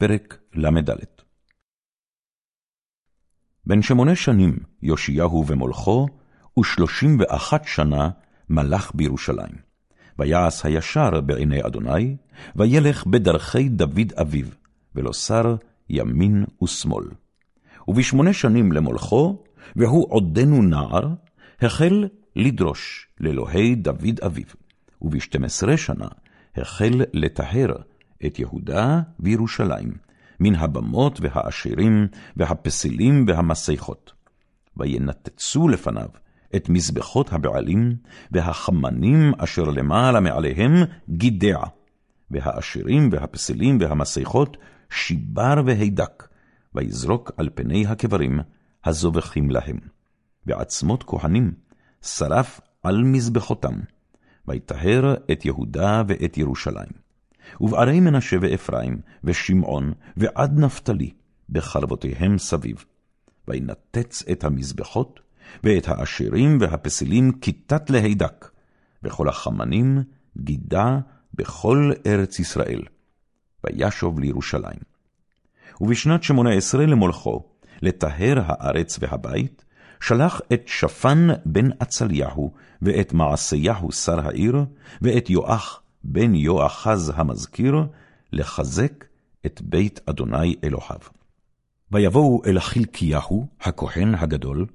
פרק ל"ד בן שמונה שנים יאשיהו ומולכו, ושלושים ואחת שנה מלך בירושלים. ויעש הישר בעיני אדוני, וילך בדרכי דוד אביו, ולא שר ימין ושמאל. ובשמונה שנים למולכו, והוא עודנו נער, החל לדרוש לאלוהי דוד אביו, ובשתים עשרה שנה החל לטהר את יהודה וירושלים, מן הבמות והעשירים, והפסילים והמסכות. וינתצו לפניו את מזבחות הבעלים, והחמנים אשר למעלה מעליהם גידע, והעשירים והפסילים והמסכות שיבר והידק, ויזרוק על פני הקברים הזובחים להם. ועצמות כהנים שרף על מזבחותם, ויטהר את יהודה ואת ירושלים. ובערי מנשה ואפרים, ושמעון, ועד נפתלי, בחרבותיהם סביב. וינתץ את המזבחות, ואת העשירים והפסילים כיתת להידק, וכל החמנים גידה בכל ארץ ישראל. וישוב לירושלים. ובשנת שמונה עשרה למולכו, לטהר הארץ והבית, שלח את שפן בן עצליהו, ואת מעשיהו שר העיר, ואת יואח בן יואחז המזכיר, לחזק את בית אדוני אלוהיו. ויבואו אל חלקיהו, הכהן הגדול,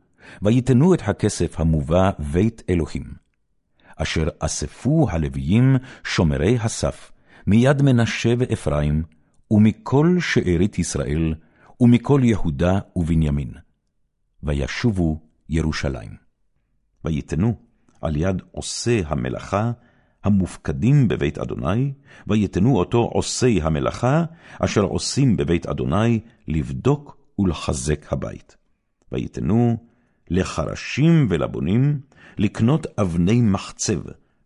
ויתנו את הכסף המובא בית אלוהים. אשר אספו הלוויים שומרי הסף, מיד מנשה ואפרים, ומכל שארית ישראל, ומכל יהודה ובנימין. וישובו ירושלים. ויתנו על יד עושי המלאכה, המופקדים בבית אדוני, ויתנו אותו עושי המלאכה, אשר עושים בבית אדוני, לבדוק ולחזק הבית. ויתנו לחרשים ולבונים, לקנות אבני מחצב,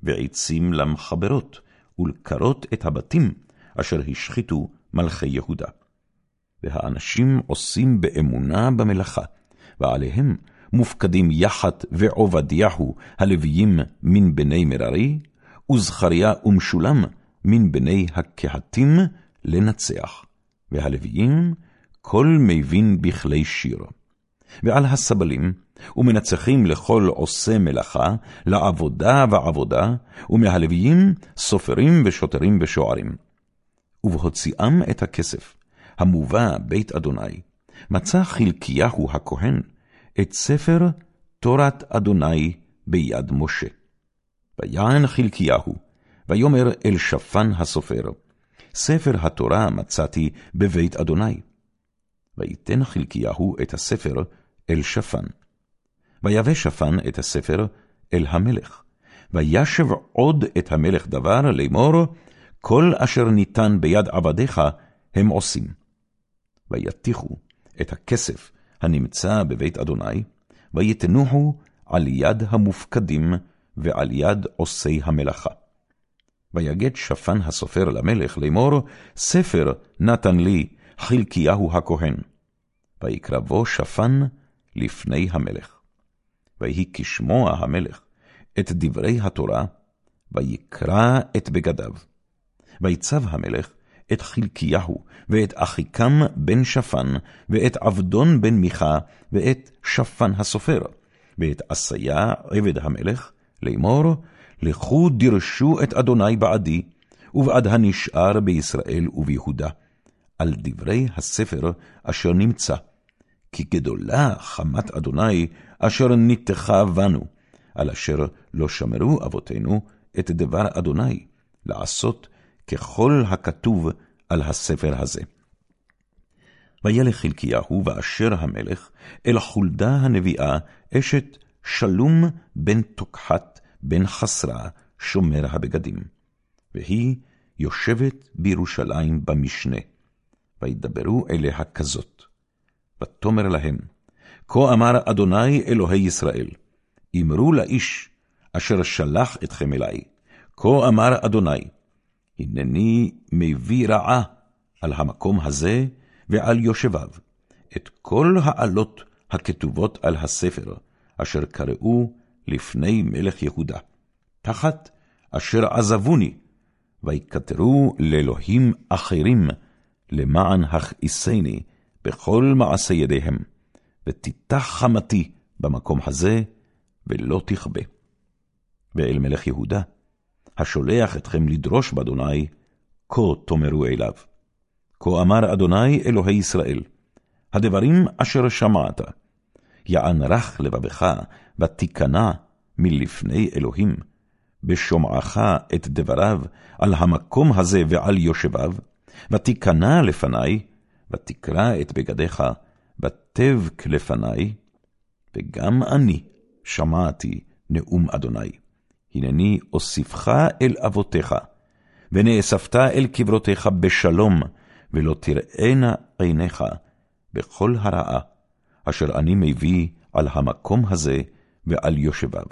ועצים למחברות, ולקרות את הבתים, אשר השחיתו מלכי יהודה. והאנשים עושים באמונה במלאכה, ועליהם מופקדים יחת ועובדיהו הלוויים מן בני מררי, וזכריה ומשולם מן בני הקהתים לנצח, והלוויים כל מבין בכלי שיר. ועל הסבלים, ומנצחים לכל עושה מלאכה, לעבודה ועבודה, ומהלוויים סופרים ושוטרים ושוערים. ובהוציאם את הכסף, המובא בית אדוני, מצא חלקיהו הכהן את ספר תורת אדוני ביד משה. ויען חלקיהו, ויאמר אל שפן הסופר, ספר התורה מצאתי בבית אדוני. ויתן חלקיהו את הספר אל שפן. ויבא שפן את הספר אל המלך. וישב עוד את המלך דבר לאמור, כל אשר ניתן ביד עבדיך הם עושים. ויתיחו את הכסף הנמצא בבית אדוני, ויתנוחו על יד המופקדים ועל יד עושי המלאכה. ויגד שפן הסופר למלך לאמור, ספר נתן לי חלקיהו הכהן. ויקרבו שפן לפני המלך. ויהי כשמוע המלך את דברי התורה, ויקרא את בגדיו. ויצב המלך את חלקיהו, ואת אחיקם בן שפן, ואת עבדון בן מיכה, ואת שפן הסופר, ואת עשיה עבד המלך, לאמור, לכו דירשו את אדוני בעדי, ובעד הנשאר בישראל וביהודה, על דברי הספר אשר נמצא. כי גדולה חמת אדוני אשר ניתחה בנו, על אשר לא שמרו אבותינו את דבר אדוני, לעשות ככל הכתוב על הספר הזה. וילך חלקיהו ואשר המלך אל חולדה הנביאה אשת שלום בן תוקחת בן חסרה שומר הבגדים. והיא יושבת בירושלים במשנה. וידברו אליה כזאת. ותאמר להם, כה אמר אדוני אלוהי ישראל, אמרו לאיש אשר שלח אתכם אלי, כה אמר אדוני, הנני מביא רעה על המקום הזה ועל יושביו, את כל העלות הכתובות על הספר, אשר קראו לפני מלך יהודה, תחת אשר עזבוני, ויקטרו לאלוהים אחרים למען הכעיסני בכל מעשה ידיהם, ותיתח חמתי במקום הזה, ולא תכבה. ואל מלך יהודה, השולח אתכם לדרוש באדוני, כה תאמרו אליו. כה אמר אדוני אלוהי ישראל, הדברים אשר שמעת, יען רך לבבך, ותיכנע מלפני אלוהים, בשומעך את דבריו על המקום הזה ועל יושביו, ותיכנע לפני, ותקרע את בגדיך, ותבק לפני, וגם אני שמעתי נאום אדוני. הנני אוסיפך אל אבותיך, ונאספת אל קברותיך בשלום, ולא תראינה עיניך בכל הרעה, אשר אני מביא על המקום הזה ועל יושביו.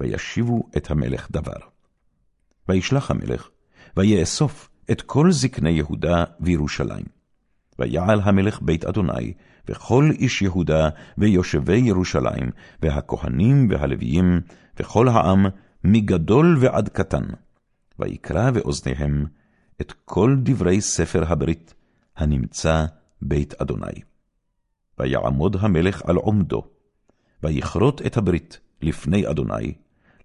וישיבו את המלך דבר. וישלח המלך, ויאסוף את כל זקני יהודה וירושלים. ויעל המלך בית אדוני, וכל איש יהודה, ויושבי ירושלים, והכהנים והלוויים, וכל העם, מגדול ועד קטן. ויקרא באוזניהם את כל דברי ספר הברית, הנמצא בית אדוני. ויעמוד המלך על עומדו, ויכרות את הברית לפני אדוני,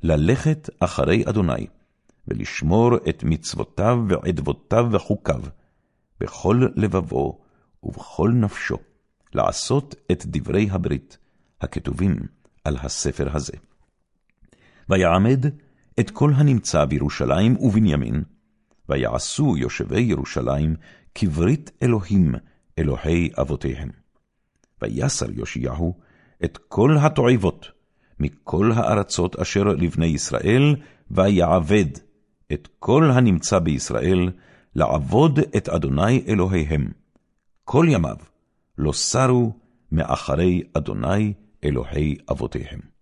ללכת אחרי אדוני, ולשמור את מצוותיו ועדבותיו וחוקיו, בכל לבבו ובכל נפשו, לעשות את דברי הברית הכתובים על הספר הזה. ויעמד את כל הנמצא בירושלים ובנימין, ויעשו יושבי ירושלים כברית אלוהים, אלוהי אבותיהם. ויסר יאשיהו את כל התועבות מכל הארצות אשר לבני ישראל, ויעבד את כל הנמצא בישראל, לעבוד את אדוני אלוהיהם. כל ימיו לא סרו מאחרי אדוני אלוהי אבותיהם.